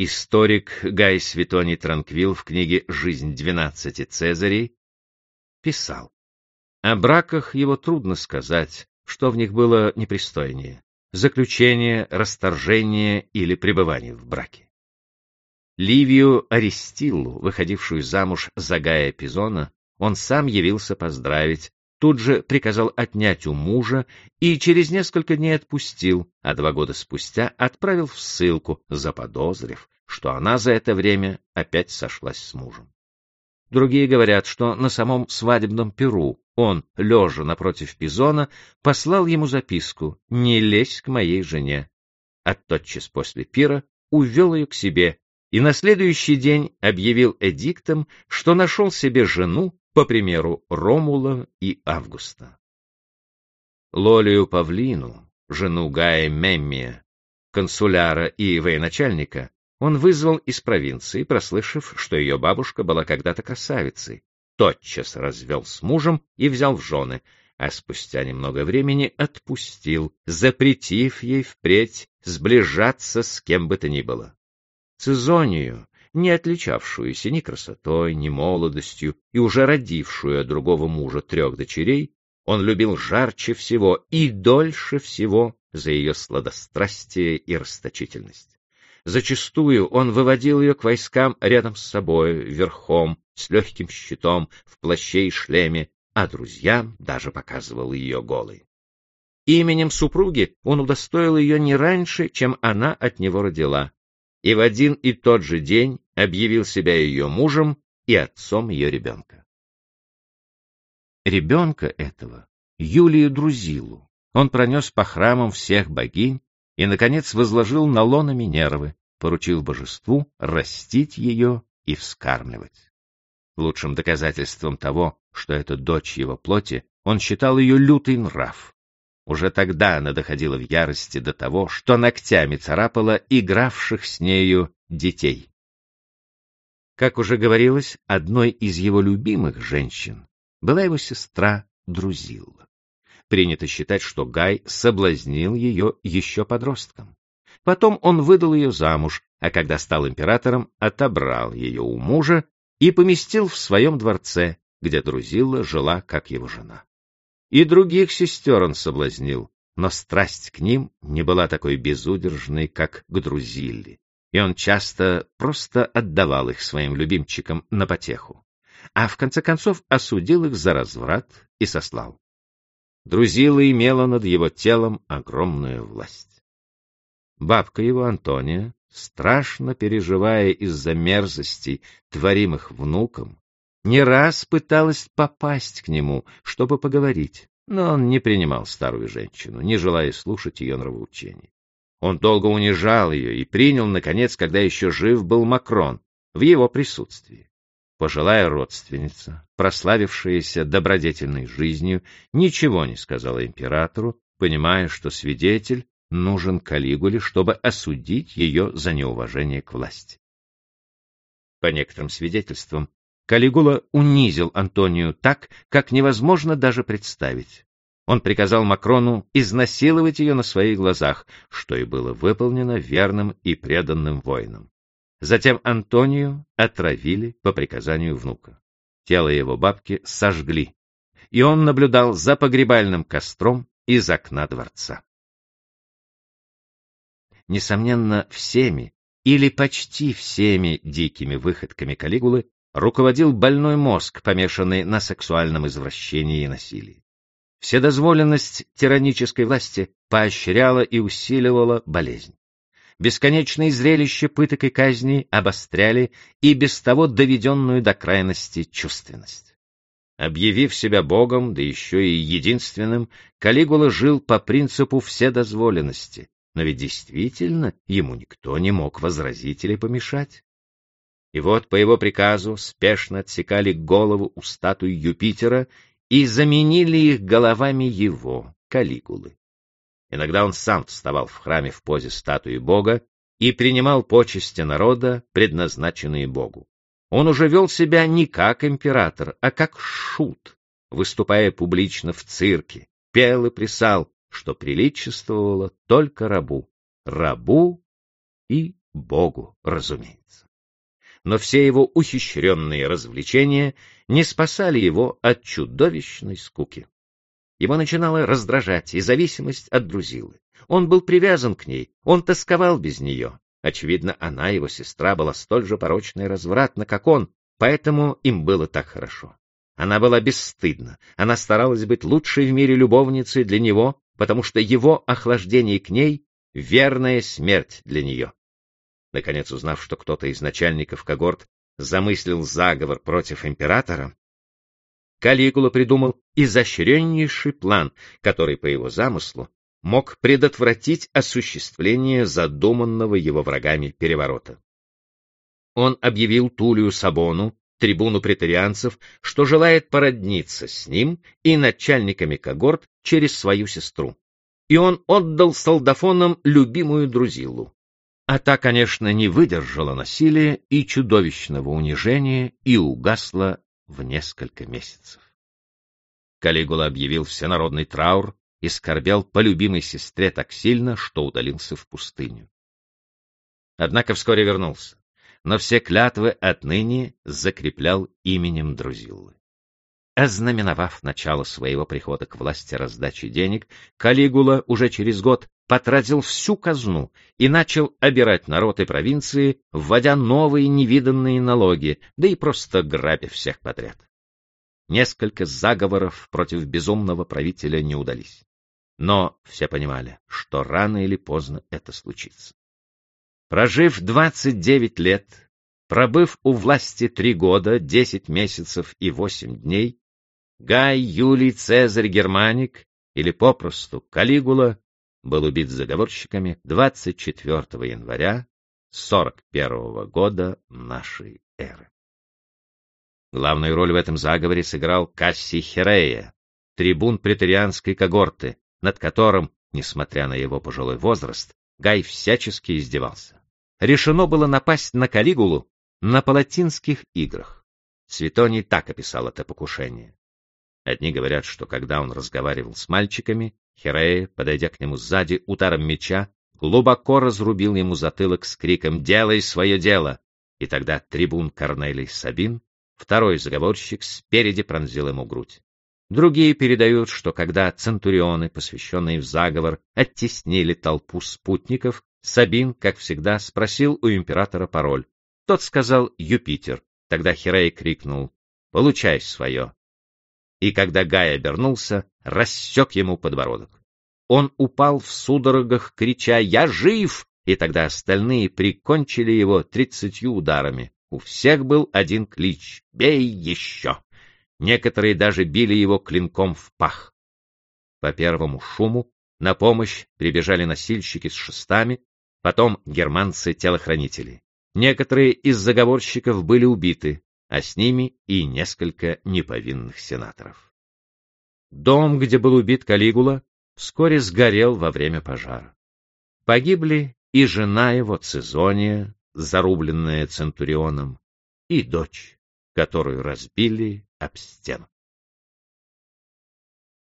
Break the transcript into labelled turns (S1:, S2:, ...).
S1: Историк Гай Светоний Транквил в книге «Жизнь двенадцати Цезарей» писал, о браках его трудно сказать, что в них было непристойнее — заключение, расторжение или пребывание в браке. Ливию Аристиллу, выходившую замуж за Гая Пизона, он сам явился поздравить, тут же приказал отнять у мужа и через несколько дней отпустил, а два года спустя отправил в ссылку, заподозрив, что она за это время опять сошлась с мужем. Другие говорят, что на самом свадебном перу он, лежа напротив Пизона, послал ему записку «Не лезь к моей жене», а тотчас после пира увел ее к себе и на следующий день объявил эдиктом, что нашел себе жену по примеру Ромула и Августа. Лолию Павлину, жену Гая Меммия, консуляра и военачальника, он вызвал из провинции, прослышав, что ее бабушка была когда-то красавицей, тотчас развел с мужем и взял в жены, а спустя немного времени отпустил, запретив ей впредь сближаться с кем бы то ни было. Цезонию, не отличавшуюся ни красотой, ни молодостью и уже родившую от другого мужа трех дочерей, он любил жарче всего и дольше всего за ее сладострастие и расточительность. Зачастую он выводил ее к войскам рядом с собой, верхом, с легким щитом, в плаще и шлеме, а друзьям даже показывал ее голой. Именем супруги он удостоил ее не раньше, чем она от него родила, и в один и тот же день объявил себя ее мужем и отцом ее ребенка. Ребенка этого, Юлию Друзилу, он пронес по храмам всех богинь и, наконец, возложил на лоно Минервы, поручил божеству растить ее и вскармливать. Лучшим доказательством того, что это дочь его плоти, он считал ее лютый нрав, уже тогда она доходила в ярости до того, что ногтями царапала игравших с нею детей. Как уже говорилось, одной из его любимых женщин была его сестра Друзилла. Принято считать, что Гай соблазнил ее еще подростком. Потом он выдал ее замуж, а когда стал императором, отобрал ее у мужа и поместил в своем дворце, где Друзилла жила как его жена. И других сестер он соблазнил, но страсть к ним не была такой безудержной, как к Друзилле, и он часто просто отдавал их своим любимчикам на потеху, а в конце концов осудил их за разврат и сослал. Друзила имела над его телом огромную власть. Бабка его, Антония, страшно переживая из-за мерзостей, творимых внуком, не раз пыталась попасть к нему, чтобы поговорить, но он не принимал старую женщину, не желая слушать ее нравоучений. Он долго унижал ее и принял, наконец, когда еще жив был Макрон, в его присутствии. Пожилая родственница, прославившаяся добродетельной жизнью, ничего не сказала императору, понимая, что свидетель нужен Калигуле, чтобы осудить ее за неуважение к власти. По некоторым свидетельствам, Калигула унизил Антонию так, как невозможно даже представить. Он приказал Макрону изнасиловать ее на своих глазах, что и было выполнено верным и преданным воином. Затем Антонию отравили по приказанию внука. Тело его бабки сожгли, и он наблюдал за погребальным костром из окна дворца. Несомненно, всеми или почти всеми дикими выходками Калигулы руководил больной мозг, помешанный на сексуальном извращении и насилии. Вседозволенность тиранической власти поощряла и усиливала болезнь. Бесконечные зрелища пыток и казней обостряли и без того доведенную до крайности чувственность. Объявив себя богом, да еще и единственным, Калигула жил по принципу вседозволенности, но ведь действительно ему никто не мог возразить или помешать. И вот по его приказу спешно отсекали голову у статуи Юпитера и заменили их головами его, Калигулы. Иногда он сам вставал в храме в позе статуи Бога и принимал почести народа, предназначенные Богу. Он уже вел себя не как император, а как шут, выступая публично в цирке, пел и плясал, что приличествовало только рабу, рабу и Богу, разумеется. Но все его ухищренные развлечения не спасали его от чудовищной скуки. Его начинала раздражать и зависимость от Друзилы. Он был привязан к ней, он тосковал без нее. Очевидно, она, его сестра, была столь же порочна и развратна, как он, поэтому им было так хорошо. Она была бесстыдна, она старалась быть лучшей в мире любовницей для него, потому что его охлаждение к ней — верная смерть для нее. Наконец, узнав, что кто-то из начальников когорт замыслил заговор против императора, Калигула придумал изощреннейший план, который, по его замыслу, мог предотвратить осуществление задуманного его врагами переворота. Он объявил Тулию Сабону, трибуну претарианцев, что желает породниться с ним и начальниками когорт через свою сестру. И он отдал солдафонам любимую Друзилу. А та, конечно, не выдержала насилия и чудовищного унижения и угасла в несколько месяцев. Калигула объявил всенародный траур и скорбел по любимой сестре так сильно, что удалился в пустыню. Однако вскоре вернулся, но все клятвы отныне закреплял именем Друзиллы. Ознаменовав начало своего прихода к власти раздачи денег, Калигула уже через год потратил всю казну и начал обирать народ и провинции, вводя новые невиданные налоги, да и просто грабя всех подряд. Несколько заговоров против безумного правителя не удались. Но все понимали, что рано или поздно это случится. Прожив 29 лет, пробыв у власти три года, 10 месяцев и 8 дней, Гай Юлий Цезарь Германик, или попросту Калигула, был убит заговорщиками 24 января 41 года нашей эры. Главную роль в этом заговоре сыграл Кассий Херея, трибун претерианской когорты, над которым, несмотря на его пожилой возраст, Гай всячески издевался. Решено было напасть на Калигулу на палатинских играх. Светоний так описал это покушение. Одни говорят, что когда он разговаривал с мальчиками, Херея, подойдя к нему сзади ударом меча, глубоко разрубил ему затылок с криком «Делай свое дело!» И тогда трибун Корнелий Сабин, второй заговорщик, спереди пронзил ему грудь. Другие передают, что когда центурионы, посвященные в заговор, оттеснили толпу спутников, Сабин, как всегда, спросил у императора пароль. Тот сказал «Юпитер». Тогда Херей крикнул «Получай свое!» И когда Гай обернулся, рассек ему подбородок. Он упал в судорогах, крича «Я жив!» И тогда остальные прикончили его тридцатью ударами. У всех был один клич «Бей еще!» Некоторые даже били его клинком в пах. По первому шуму на помощь прибежали носильщики с шестами, потом германцы-телохранители. Некоторые из заговорщиков были убиты, а с ними и несколько неповинных сенаторов. Дом, где был убит Калигула, вскоре сгорел во время пожара. Погибли и жена его Цезония, зарубленная Центурионом, и дочь, которую разбили об стену.